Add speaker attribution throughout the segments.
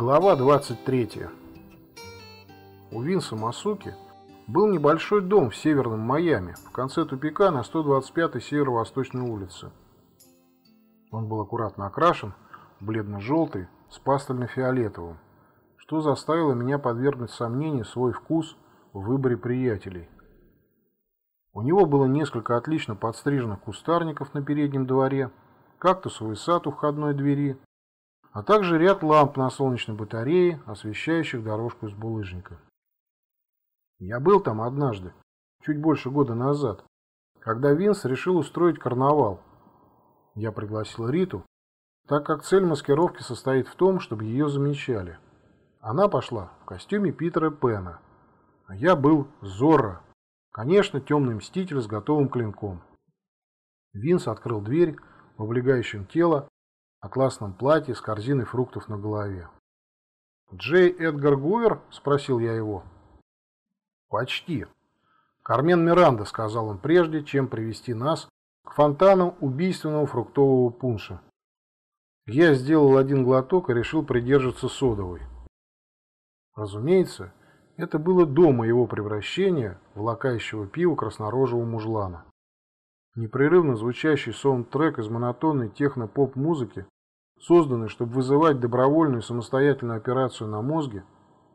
Speaker 1: Глава 23. У Винса Масуки был небольшой дом в северном Майами, в конце тупика на 125-й северо-восточной улице. Он был аккуратно окрашен, бледно-желтый, с пастельно-фиолетовым, что заставило меня подвергнуть сомнению свой вкус в выборе приятелей. У него было несколько отлично подстриженных кустарников на переднем дворе, кактусовый сад у входной двери, а также ряд ламп на солнечной батарее, освещающих дорожку из булыжника. Я был там однажды, чуть больше года назад, когда Винс решил устроить карнавал. Я пригласил Риту, так как цель маскировки состоит в том, чтобы ее замечали. Она пошла в костюме Питера Пена, а я был Зорро, конечно, темный мститель с готовым клинком. Винс открыл дверь в облегающем тело атласном платье с корзиной фруктов на голове. «Джей Эдгар Гувер?» – спросил я его. «Почти. Кармен Миранда», – сказал он прежде, чем привести нас к фонтану убийственного фруктового пунша. Я сделал один глоток и решил придерживаться содовой. Разумеется, это было до моего превращения в лакающего пива краснорожего мужлана. Непрерывно звучащий саундтрек из монотонной техно-поп-музыки, созданный, чтобы вызывать добровольную самостоятельную операцию на мозге,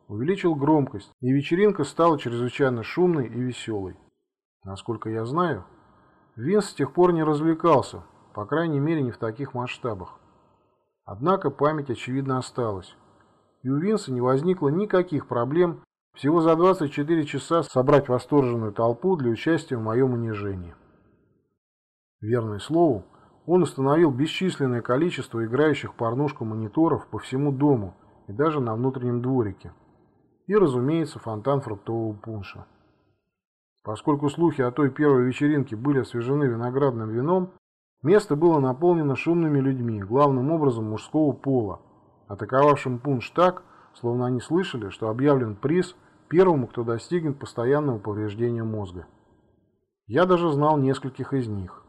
Speaker 1: увеличил громкость, и вечеринка стала чрезвычайно шумной и веселой. Насколько я знаю, Винс с тех пор не развлекался, по крайней мере не в таких масштабах. Однако память, очевидно, осталась, и у Винса не возникло никаких проблем всего за 24 часа собрать восторженную толпу для участия в моем унижении. Верный слову, он установил бесчисленное количество играющих порнушку мониторов по всему дому и даже на внутреннем дворике. И, разумеется, фонтан фруктового пунша. Поскольку слухи о той первой вечеринке были освежены виноградным вином, место было наполнено шумными людьми, главным образом мужского пола, атаковавшим пунш так, словно они слышали, что объявлен приз первому, кто достигнет постоянного повреждения мозга. Я даже знал нескольких из них.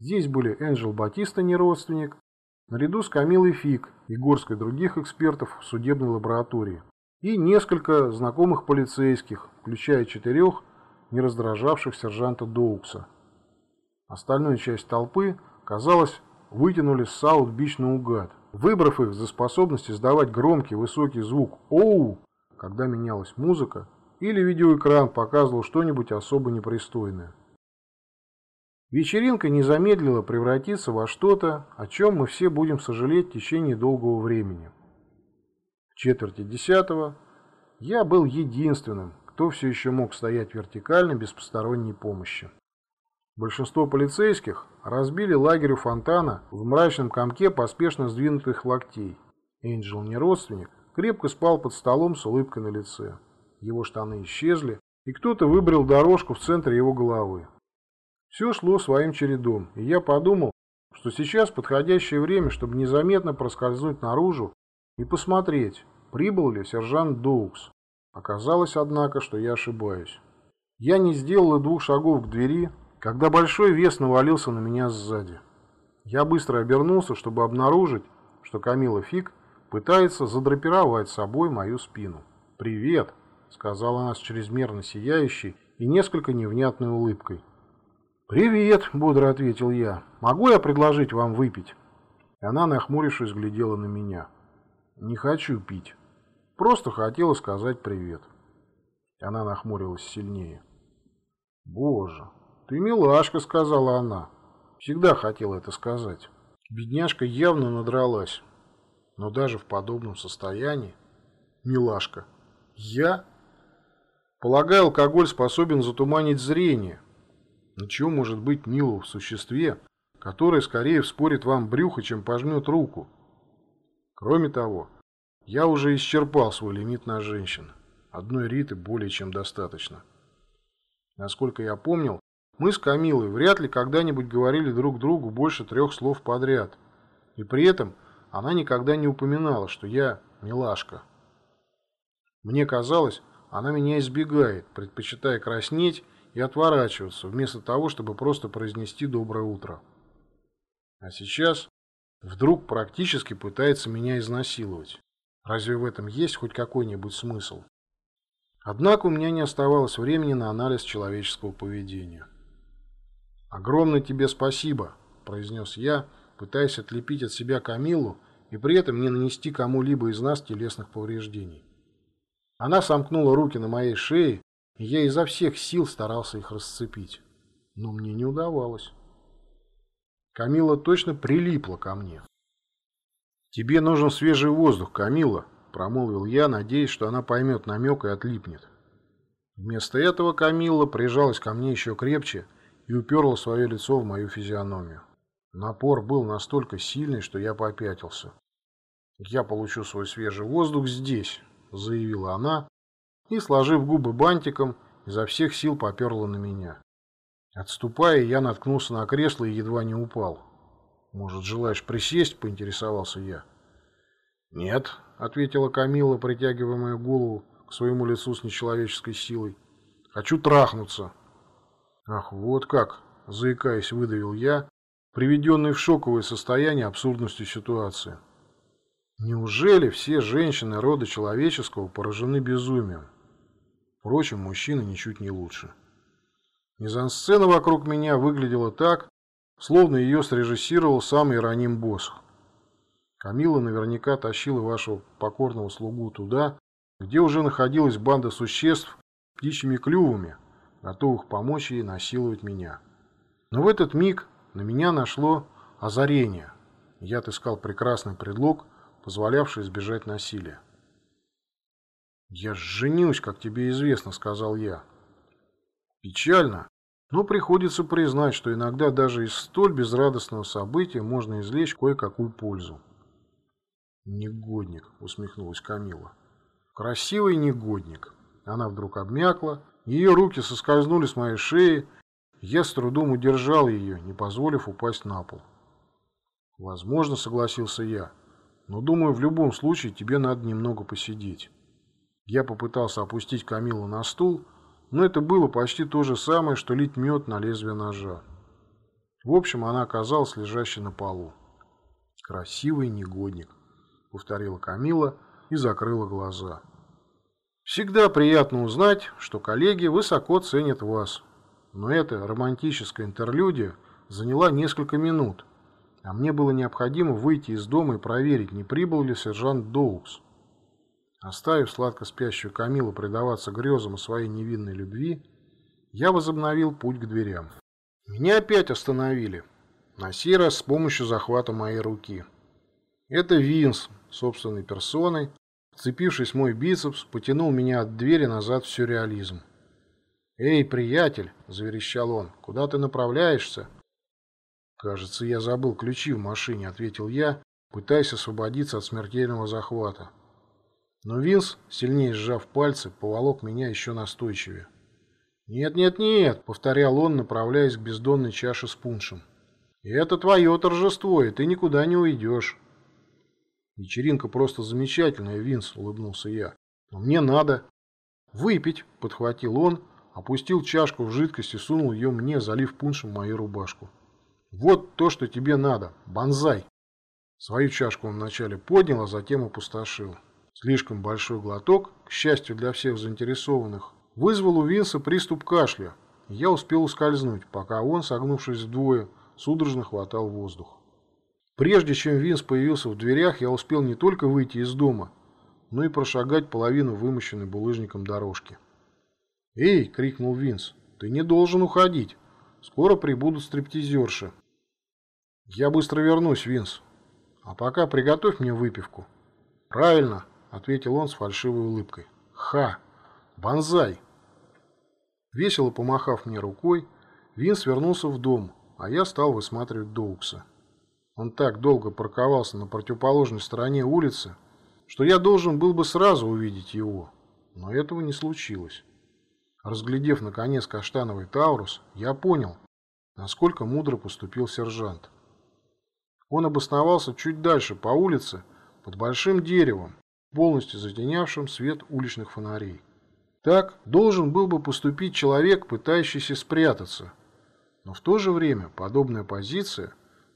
Speaker 1: Здесь были Энджел Батиста, не родственник, наряду с Камилой Фиг и горсткой других экспертов в судебной лаборатории, и несколько знакомых полицейских, включая четырех, не раздражавших сержанта Доукса. Остальную часть толпы, казалось, вытянули с Саут-Бич наугад, выбрав их за способность издавать громкий высокий звук «Оу», когда менялась музыка, или видеоэкран показывал что-нибудь особо непристойное. Вечеринка не замедлила превратиться во что-то, о чем мы все будем сожалеть в течение долгого времени. В четверти десятого я был единственным, кто все еще мог стоять вертикально без посторонней помощи. Большинство полицейских разбили лагерь у фонтана в мрачном комке поспешно сдвинутых локтей. Энджел, не родственник, крепко спал под столом с улыбкой на лице. Его штаны исчезли, и кто-то выбрал дорожку в центре его головы. Все шло своим чередом, и я подумал, что сейчас подходящее время, чтобы незаметно проскользнуть наружу и посмотреть, прибыл ли сержант Доукс. Оказалось, однако, что я ошибаюсь. Я не сделал и двух шагов к двери, когда большой вес навалился на меня сзади. Я быстро обернулся, чтобы обнаружить, что Камила Фиг пытается задрапировать собой мою спину. «Привет», — сказала она с чрезмерно сияющей и несколько невнятной улыбкой. «Привет», — бодро ответил я. «Могу я предложить вам выпить?» Она, нахмурившись, глядела на меня. «Не хочу пить. Просто хотела сказать привет». Она нахмурилась сильнее. «Боже, ты милашка», — сказала она. Всегда хотела это сказать. Бедняжка явно надралась. Но даже в подобном состоянии... Милашка. Я? Полагаю, алкоголь способен затуманить зрение. Ничего может быть милого в существе, которое скорее вспорит вам брюхо, чем пожмет руку. Кроме того, я уже исчерпал свой лимит на женщин. Одной Риты более чем достаточно. Насколько я помнил, мы с Камилой вряд ли когда-нибудь говорили друг другу больше трех слов подряд. И при этом она никогда не упоминала, что я милашка. Мне казалось, она меня избегает, предпочитая краснеть и отворачиваться, вместо того, чтобы просто произнести «доброе утро». А сейчас вдруг практически пытается меня изнасиловать. Разве в этом есть хоть какой-нибудь смысл? Однако у меня не оставалось времени на анализ человеческого поведения. «Огромное тебе спасибо», – произнес я, пытаясь отлепить от себя Камилу и при этом не нанести кому-либо из нас телесных повреждений. Она сомкнула руки на моей шее, я изо всех сил старался их расцепить. Но мне не удавалось. Камила точно прилипла ко мне. «Тебе нужен свежий воздух, Камила», – промолвил я, надеясь, что она поймет намек и отлипнет. Вместо этого Камилла прижалась ко мне еще крепче и уперла свое лицо в мою физиономию. Напор был настолько сильный, что я попятился. «Я получу свой свежий воздух здесь», – заявила она, и, сложив губы бантиком, изо всех сил поперла на меня. Отступая, я наткнулся на кресло и едва не упал. «Может, желаешь присесть?» – поинтересовался я. «Нет», – ответила Камила, притягивая мою голову к своему лицу с нечеловеческой силой. «Хочу трахнуться». «Ах, вот как!» – заикаясь, выдавил я, приведенный в шоковое состояние абсурдностью ситуации. Неужели все женщины рода человеческого поражены безумием? Впрочем, мужчины ничуть не лучше. Мизансцена вокруг меня выглядела так, словно ее срежиссировал сам Ироним Босх. Камила наверняка тащила вашего покорного слугу туда, где уже находилась банда существ птичьими клювами, готовых помочь ей насиловать меня. Но в этот миг на меня нашло озарение. Я отыскал прекрасный предлог, позволявший избежать насилия. «Я женюсь, как тебе известно», — сказал я. Печально, но приходится признать, что иногда даже из столь безрадостного события можно извлечь кое-какую пользу. «Негодник», — усмехнулась Камила. «Красивый негодник». Она вдруг обмякла, ее руки соскользнули с моей шеи, я с трудом удержал ее, не позволив упасть на пол. «Возможно», — согласился я, — «но думаю, в любом случае тебе надо немного посидеть». Я попытался опустить Камилу на стул, но это было почти то же самое, что лить мед на лезвие ножа. В общем, она оказалась лежащей на полу. «Красивый негодник», — повторила Камила и закрыла глаза. «Всегда приятно узнать, что коллеги высоко ценят вас. Но эта романтическая интерлюдия заняла несколько минут, а мне было необходимо выйти из дома и проверить, не прибыл ли сержант Доукс. Оставив сладко спящую Камилу предаваться грезам о своей невинной любви, я возобновил путь к дверям. Меня опять остановили, на сей раз с помощью захвата моей руки. Это Винс, собственной персоной, вцепившись в мой бицепс, потянул меня от двери назад в сюрреализм. «Эй, приятель!» – заверещал он. «Куда ты направляешься?» «Кажется, я забыл ключи в машине», – ответил я, пытаясь освободиться от смертельного захвата. Но Винс, сильнее сжав пальцы, поволок меня еще настойчивее. «Нет, нет, нет!» — повторял он, направляясь к бездонной чаше с пуншем. «Это твое торжество, и ты никуда не уйдешь». «Вечеринка просто замечательная, Винс», — улыбнулся я. «Но мне надо». «Выпить», — подхватил он, опустил чашку в жидкость и сунул ее мне, залив пуншем мою рубашку. «Вот то, что тебе надо. Бонзай». Свою чашку он вначале поднял, а затем опустошил. Слишком большой глоток, к счастью для всех заинтересованных, вызвал у Винса приступ кашля, я успел ускользнуть, пока он, согнувшись вдвое, судорожно хватал воздух. Прежде чем Винс появился в дверях, я успел не только выйти из дома, но и прошагать половину вымощенной булыжником дорожки. «Эй!» — крикнул Винс. «Ты не должен уходить. Скоро прибудут стриптизерши». «Я быстро вернусь, Винс. А пока приготовь мне выпивку». «Правильно!» — ответил он с фальшивой улыбкой. «Ха! Бонзай!» Весело помахав мне рукой, Винс вернулся в дом, а я стал высматривать Доукса. Он так долго парковался на противоположной стороне улицы, что я должен был бы сразу увидеть его, но этого не случилось. Разглядев, наконец, каштановый Таурус, я понял, насколько мудро поступил сержант. Он обосновался чуть дальше по улице, под большим деревом, полностью затенявшим свет уличных фонарей. Так должен был бы поступить человек, пытающийся спрятаться. Но в то же время подобная позиция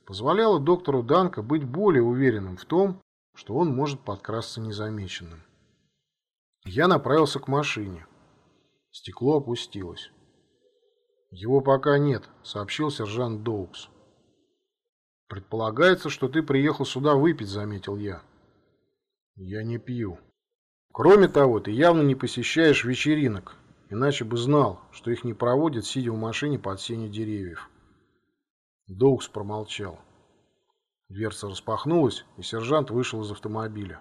Speaker 1: позволяла доктору Данка быть более уверенным в том, что он может подкрасться незамеченным. Я направился к машине. Стекло опустилось. «Его пока нет», — сообщил сержант Доукс. «Предполагается, что ты приехал сюда выпить», — заметил я. «Я не пью. Кроме того, ты явно не посещаешь вечеринок, иначе бы знал, что их не проводят, сидя в машине под сенью деревьев». Доукс промолчал. Дверца распахнулась, и сержант вышел из автомобиля.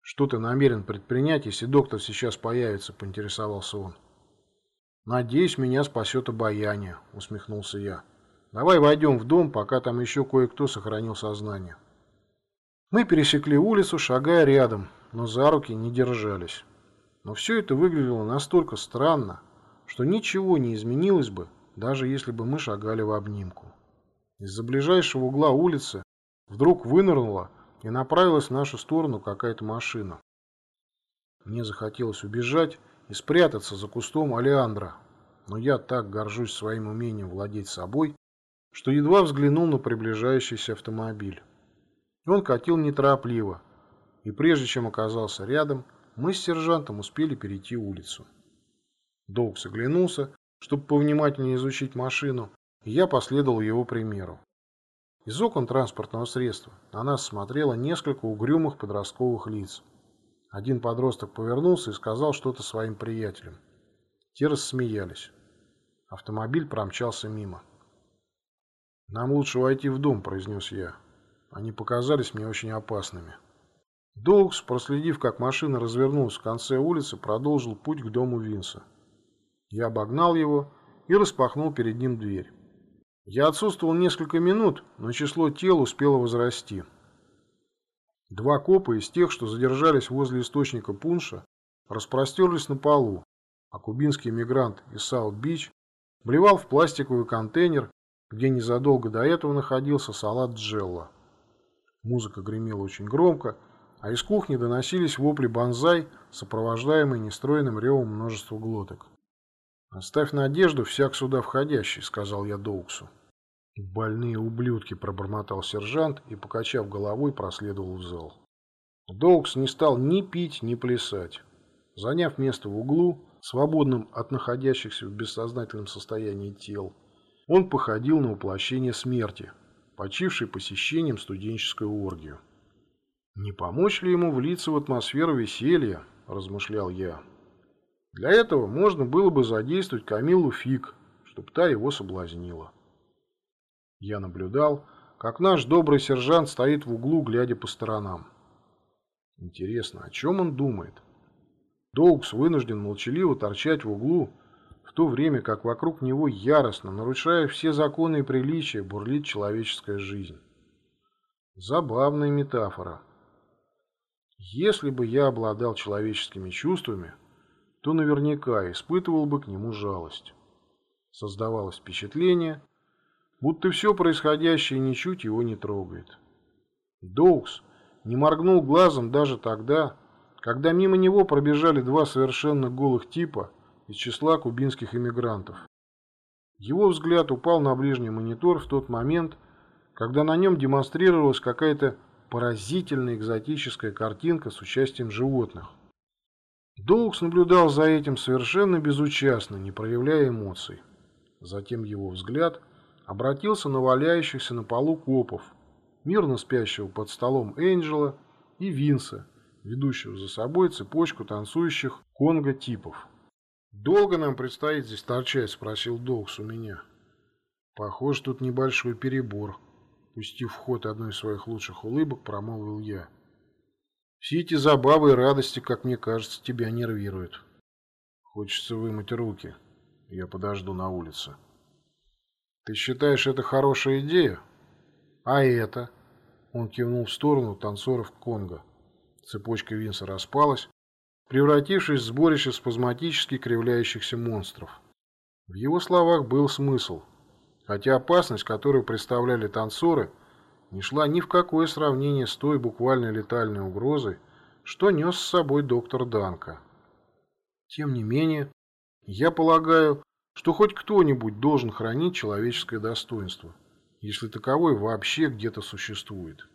Speaker 1: «Что ты намерен предпринять, если доктор сейчас появится?» – поинтересовался он. «Надеюсь, меня спасет обаяние», – усмехнулся я. «Давай войдем в дом, пока там еще кое-кто сохранил сознание». Мы пересекли улицу, шагая рядом, но за руки не держались. Но все это выглядело настолько странно, что ничего не изменилось бы, даже если бы мы шагали в обнимку. Из-за ближайшего угла улицы вдруг вынырнула и направилась в нашу сторону какая-то машина. Мне захотелось убежать и спрятаться за кустом алиандра, но я так горжусь своим умением владеть собой, что едва взглянул на приближающийся автомобиль. Он катил неторопливо, и прежде чем оказался рядом, мы с сержантом успели перейти улицу. Доукс оглянулся, чтобы повнимательнее изучить машину, и я последовал его примеру. Из окон транспортного средства на нас смотрело несколько угрюмых подростковых лиц. Один подросток повернулся и сказал что-то своим приятелям. Те рассмеялись. Автомобиль промчался мимо. «Нам лучше войти в дом», – произнес я. Они показались мне очень опасными. Доукс, проследив, как машина развернулась в конце улицы, продолжил путь к дому Винса. Я обогнал его и распахнул перед ним дверь. Я отсутствовал несколько минут, но число тел успело возрасти. Два копа из тех, что задержались возле источника пунша, распростерлись на полу, а кубинский мигрант из Саут-Бич блевал в пластиковый контейнер, где незадолго до этого находился салат Джелла. Музыка гремела очень громко, а из кухни доносились вопли банзай, сопровождаемые нестроенным ревом множества глоток. «Оставь надежду всяк сюда входящий», — сказал я Доуксу. «Больные ублюдки», — пробормотал сержант и, покачав головой, проследовал в зал. Доукс не стал ни пить, ни плясать. Заняв место в углу, свободным от находящихся в бессознательном состоянии тел, он походил на воплощение смерти, почивший посещением студенческую оргию. «Не помочь ли ему влиться в атмосферу веселья?» – размышлял я. Для этого можно было бы задействовать Камилу Фиг, чтобы та его соблазнила. Я наблюдал, как наш добрый сержант стоит в углу, глядя по сторонам. Интересно, о чем он думает? Доукс вынужден молчаливо торчать в углу, в то время как вокруг него яростно, нарушая все законы и приличия, бурлит человеческая жизнь. Забавная метафора. Если бы я обладал человеческими чувствами, то наверняка испытывал бы к нему жалость. Создавалось впечатление, будто все происходящее ничуть его не трогает. Доукс не моргнул глазом даже тогда, когда мимо него пробежали два совершенно голых типа из числа кубинских иммигрантов. Его взгляд упал на ближний монитор в тот момент, когда на нем демонстрировалась какая-то поразительная экзотическая картинка с участием животных. Доукс наблюдал за этим совершенно безучастно, не проявляя эмоций. Затем его взгляд обратился на валяющихся на полу копов, мирно спящего под столом Энджела и Винса, ведущего за собой цепочку танцующих конго-типов. «Долго нам предстоит здесь торчать?» – спросил Доукс у меня. «Похоже, тут небольшой перебор», – пустив в ход одной из своих лучших улыбок, промолвил я. Все эти забавы и радости, как мне кажется, тебя нервируют. Хочется вымыть руки. Я подожду на улице. Ты считаешь, это хорошая идея? А это? Он кивнул в сторону танцоров Конго. Цепочка Винса распалась, превратившись в сборище спазматически кривляющихся монстров. В его словах был смысл, хотя опасность, которую представляли танцоры, не шла ни в какое сравнение с той буквально летальной угрозой, что нес с собой доктор Данка. Тем не менее, я полагаю, что хоть кто-нибудь должен хранить человеческое достоинство, если таковое вообще где-то существует.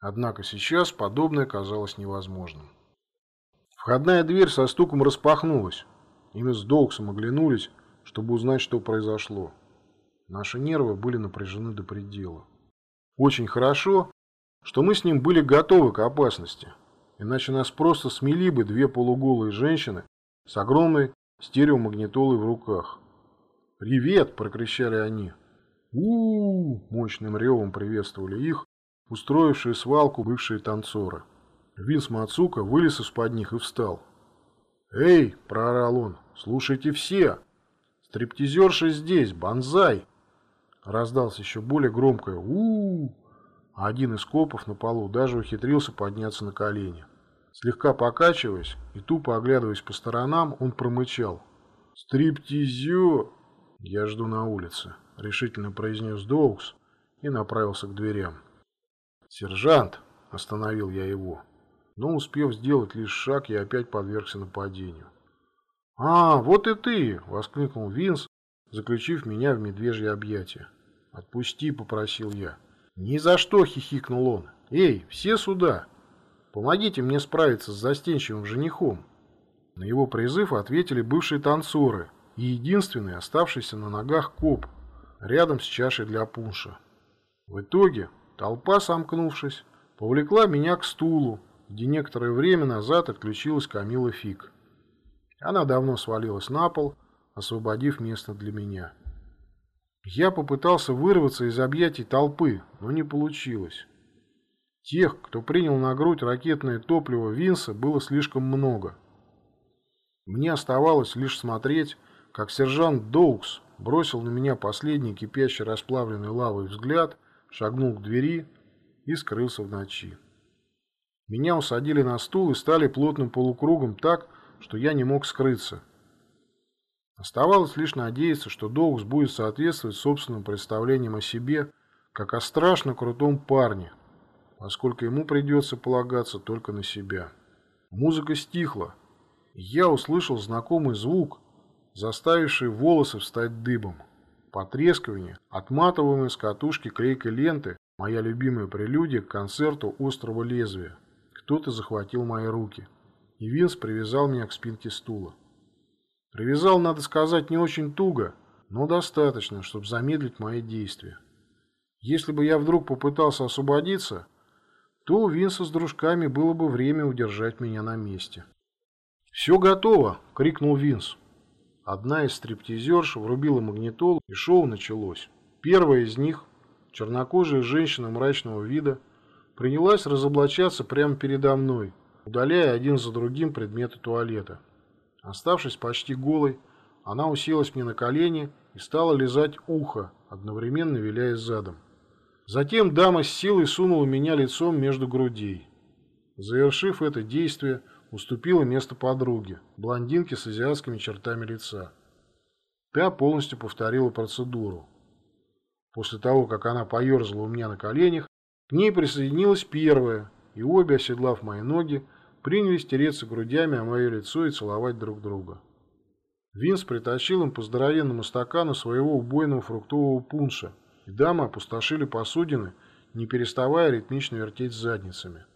Speaker 1: Однако сейчас подобное казалось невозможным. Входная дверь со стуком распахнулась, и мы с Доуксом оглянулись, чтобы узнать, что произошло. Наши нервы были напряжены до предела. Очень хорошо, что мы с ним были готовы к опасности, иначе нас просто смели бы две полуголые женщины с огромной стереомагнитолой в руках. «Привет!» – прокричали они. у, -у, -у мощным ревом приветствовали их, устроившие свалку бывшие танцоры. Винс Мацука вылез из-под них и встал. «Эй!» – проорал он. «Слушайте все! Стриптизерши здесь! Бонзай!» Раздался еще более громкое у, -у, -у один из копов на полу даже ухитрился подняться на колени. Слегка покачиваясь и тупо оглядываясь по сторонам, он промычал. «Стриптизер!» «Я жду на улице», — решительно произнес Доукс и направился к дверям. «Сержант!» – остановил я его. Но, успев сделать лишь шаг, я опять подвергся нападению. «А, вот и ты!» – воскликнул Винс, заключив меня в медвежье объятие. «Отпусти!» – попросил я. «Ни за что!» – хихикнул он. «Эй, все сюда! Помогите мне справиться с застенчивым женихом!» На его призыв ответили бывшие танцоры и единственный оставшийся на ногах коп рядом с чашей для пунша. В итоге Толпа, сомкнувшись, повлекла меня к стулу, где некоторое время назад отключилась Камила Фиг. Она давно свалилась на пол, освободив место для меня. Я попытался вырваться из объятий толпы, но не получилось. Тех, кто принял на грудь ракетное топливо Винса, было слишком много. Мне оставалось лишь смотреть, как сержант Доукс бросил на меня последний кипящий расплавленной лавой взгляд шагнул к двери и скрылся в ночи. Меня усадили на стул и стали плотным полукругом так, что я не мог скрыться. Оставалось лишь надеяться, что Доукс будет соответствовать собственным представлениям о себе, как о страшно крутом парне, поскольку ему придется полагаться только на себя. Музыка стихла, и я услышал знакомый звук, заставивший волосы встать дыбом. Потрескивание, отматываемой с катушки клейкой ленты, моя любимая прелюдия к концерту «Острого лезвия». Кто-то захватил мои руки, и Винс привязал меня к спинке стула. Привязал, надо сказать, не очень туго, но достаточно, чтобы замедлить мои действия. Если бы я вдруг попытался освободиться, то у Винса с дружками было бы время удержать меня на месте. «Все готово!» — крикнул Винс. Одна из стриптизерш врубила магнитолу, и шоу началось. Первая из них, чернокожая женщина мрачного вида, принялась разоблачаться прямо передо мной, удаляя один за другим предметы туалета. Оставшись почти голой, она уселась мне на колени и стала лизать ухо, одновременно виляя задом. Затем дама с силой сунула меня лицом между грудей. Завершив это действие, уступила место подруге, блондинке с азиатскими чертами лица. Та полностью повторила процедуру. После того, как она поерзала у меня на коленях, ней присоединилась первая, и обе, оседлав мои ноги, принялись тереться грудями о мое лицо и целовать друг друга. Винс притащил им по здоровенному стакану своего убойного фруктового пунша, и дамы опустошили посудины, не переставая ритмично вертеть задницами.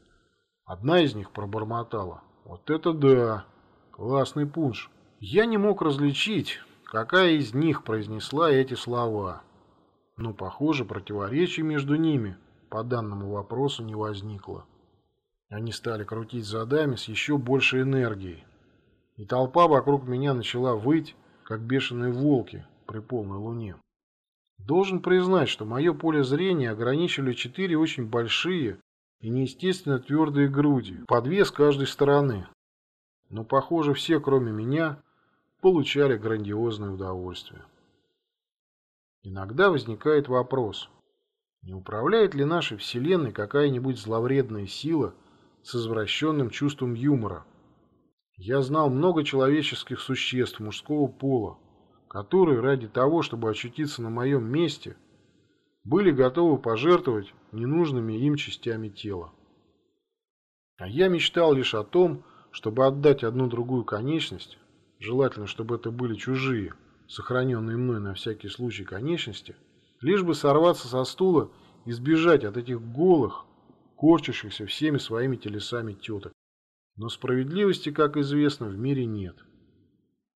Speaker 1: Одна из них пробормотала. Вот это да! Классный пунш. Я не мог различить, какая из них произнесла эти слова. Но, похоже, противоречий между ними по данному вопросу не возникло. Они стали крутить задами с еще большей энергией. И толпа вокруг меня начала выть, как бешеные волки при полной луне. Должен признать, что мое поле зрения ограничили четыре очень большие и неестественно твердые груди, по две с каждой стороны. Но, похоже, все, кроме меня, получали грандиозное удовольствие. Иногда возникает вопрос, не управляет ли нашей Вселенной какая-нибудь зловредная сила с извращенным чувством юмора? Я знал много человеческих существ мужского пола, которые ради того, чтобы очутиться на моем месте – были готовы пожертвовать ненужными им частями тела. А я мечтал лишь о том, чтобы отдать одну-другую конечность, желательно, чтобы это были чужие, сохраненные мной на всякий случай конечности, лишь бы сорваться со стула и сбежать от этих голых, корчащихся всеми своими телесами теток. Но справедливости, как известно, в мире нет.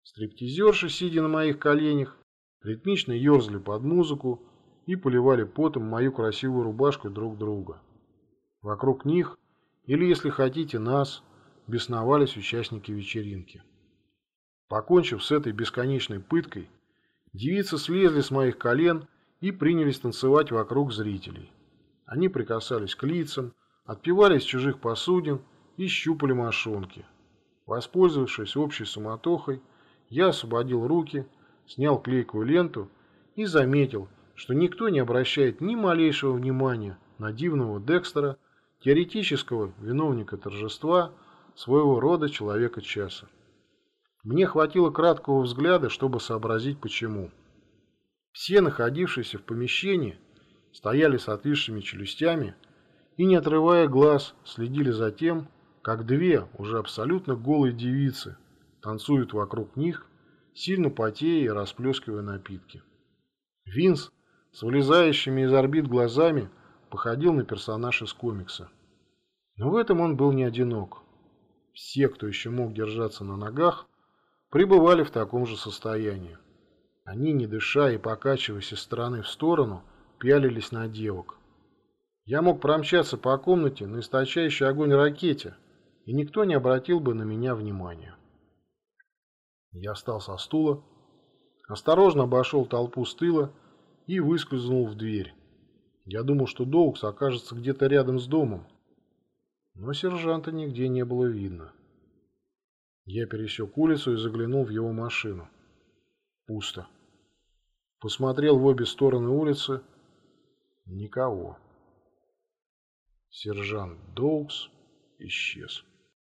Speaker 1: Стриптизерши, сидя на моих коленях, ритмично ерзали под музыку и поливали потом мою красивую рубашку друг друга. Вокруг них, или, если хотите, нас, бесновались участники вечеринки. Покончив с этой бесконечной пыткой, девицы слезли с моих колен и принялись танцевать вокруг зрителей. Они прикасались к лицам, отпивали из чужих посудин и щупали мошонки. Воспользовавшись общей суматохой, я освободил руки, снял клейкую ленту и заметил, что никто не обращает ни малейшего внимания на дивного Декстера, теоретического виновника торжества, своего рода человека часа. Мне хватило краткого взгляда, чтобы сообразить почему. Все находившиеся в помещении стояли с отвисшими челюстями и, не отрывая глаз, следили за тем, как две уже абсолютно голые девицы танцуют вокруг них, сильно потея и расплескивая напитки. Винс с вылезающими из орбит глазами походил на персонаж из комикса. Но в этом он был не одинок. Все, кто еще мог держаться на ногах, пребывали в таком же состоянии. Они, не дыша и покачиваясь из стороны в сторону, пялились на девок. Я мог промчаться по комнате на источающий огонь ракете, и никто не обратил бы на меня внимания. Я встал со стула, осторожно обошел толпу с тыла и выскользнул в дверь. Я думал, что Доукс окажется где-то рядом с домом, но сержанта нигде не было видно. Я пересек улицу и заглянул в его машину. Пусто. Посмотрел в обе стороны улицы. Никого. Сержант Доукс исчез.